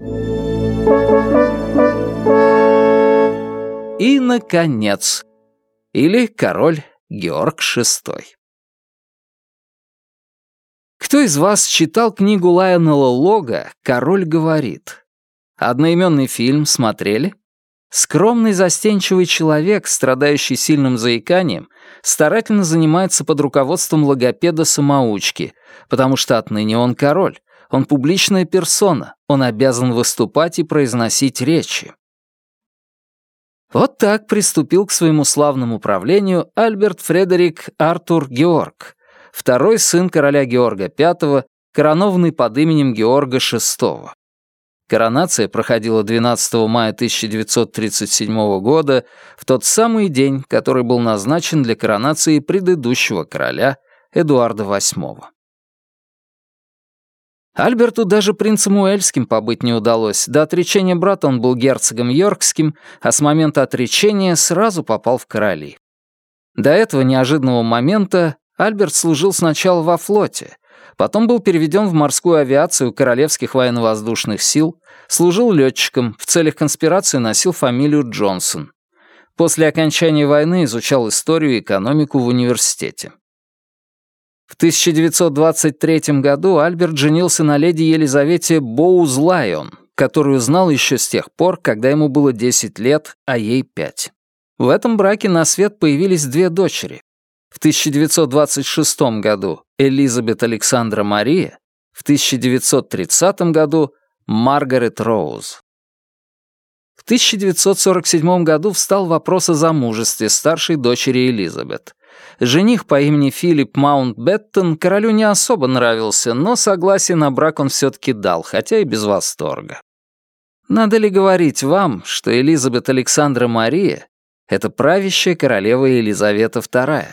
И, наконец, или король Георг VI. Кто из вас читал книгу Лайонела Лога «Король говорит»? Одноименный фильм смотрели? Скромный застенчивый человек, страдающий сильным заиканием, старательно занимается под руководством логопеда-самоучки, потому что отныне он король, он публичная персона, он обязан выступать и произносить речи. Вот так приступил к своему славному правлению Альберт Фредерик Артур Георг, второй сын короля Георга V, коронованный под именем Георга VI. Коронация проходила 12 мая 1937 года, в тот самый день, который был назначен для коронации предыдущего короля Эдуарда VIII. Альберту даже принцем Уэльским побыть не удалось. До отречения брата он был герцогом Йоркским, а с момента отречения сразу попал в короли. До этого неожиданного момента Альберт служил сначала во флоте, потом был переведен в морскую авиацию Королевских военно-воздушных сил, служил летчиком, в целях конспирации носил фамилию Джонсон. После окончания войны изучал историю и экономику в университете. В 1923 году Альберт женился на леди Елизавете Боуз-Лайон, которую знал еще с тех пор, когда ему было 10 лет, а ей 5. В этом браке на свет появились две дочери. В 1926 году Элизабет Александра Мария, в 1930 году Маргарет Роуз. В 1947 году встал вопрос о замужестве старшей дочери Элизабет. Жених по имени Филипп Маунтбеттон королю не особо нравился, но согласие на брак он все-таки дал, хотя и без восторга. Надо ли говорить вам, что Элизабет Александра Мария — это правящая королева Елизавета II?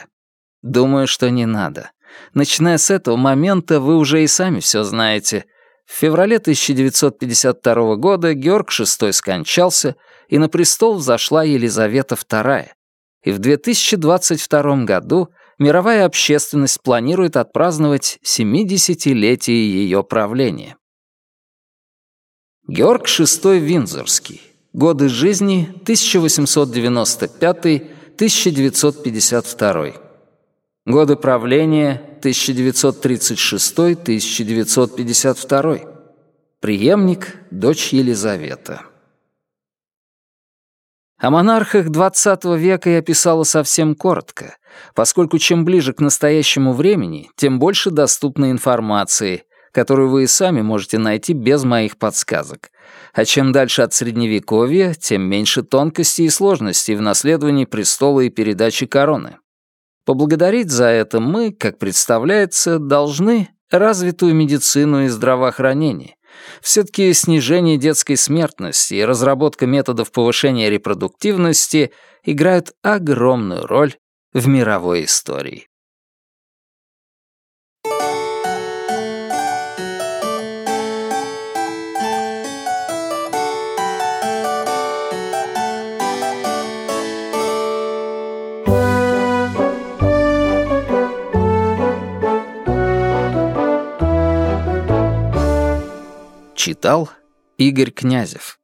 Думаю, что не надо. Начиная с этого момента, вы уже и сами все знаете. В феврале 1952 года Георг VI скончался, и на престол взошла Елизавета II, и в 2022 году мировая общественность планирует отпраздновать 70-летие ее правления. Георг VI Виндзорский. Годы жизни 1895-1952. Годы правления 1936-1952. Приемник, дочь Елизавета. О монархах XX века я писала совсем коротко, поскольку чем ближе к настоящему времени, тем больше доступной информации, которую вы и сами можете найти без моих подсказок. А чем дальше от Средневековья, тем меньше тонкостей и сложностей в наследовании престола и передаче короны. Поблагодарить за это мы, как представляется, должны развитую медицину и здравоохранение, все-таки снижение детской смертности и разработка методов повышения репродуктивности играют огромную роль в мировой истории. Читал Игорь Князев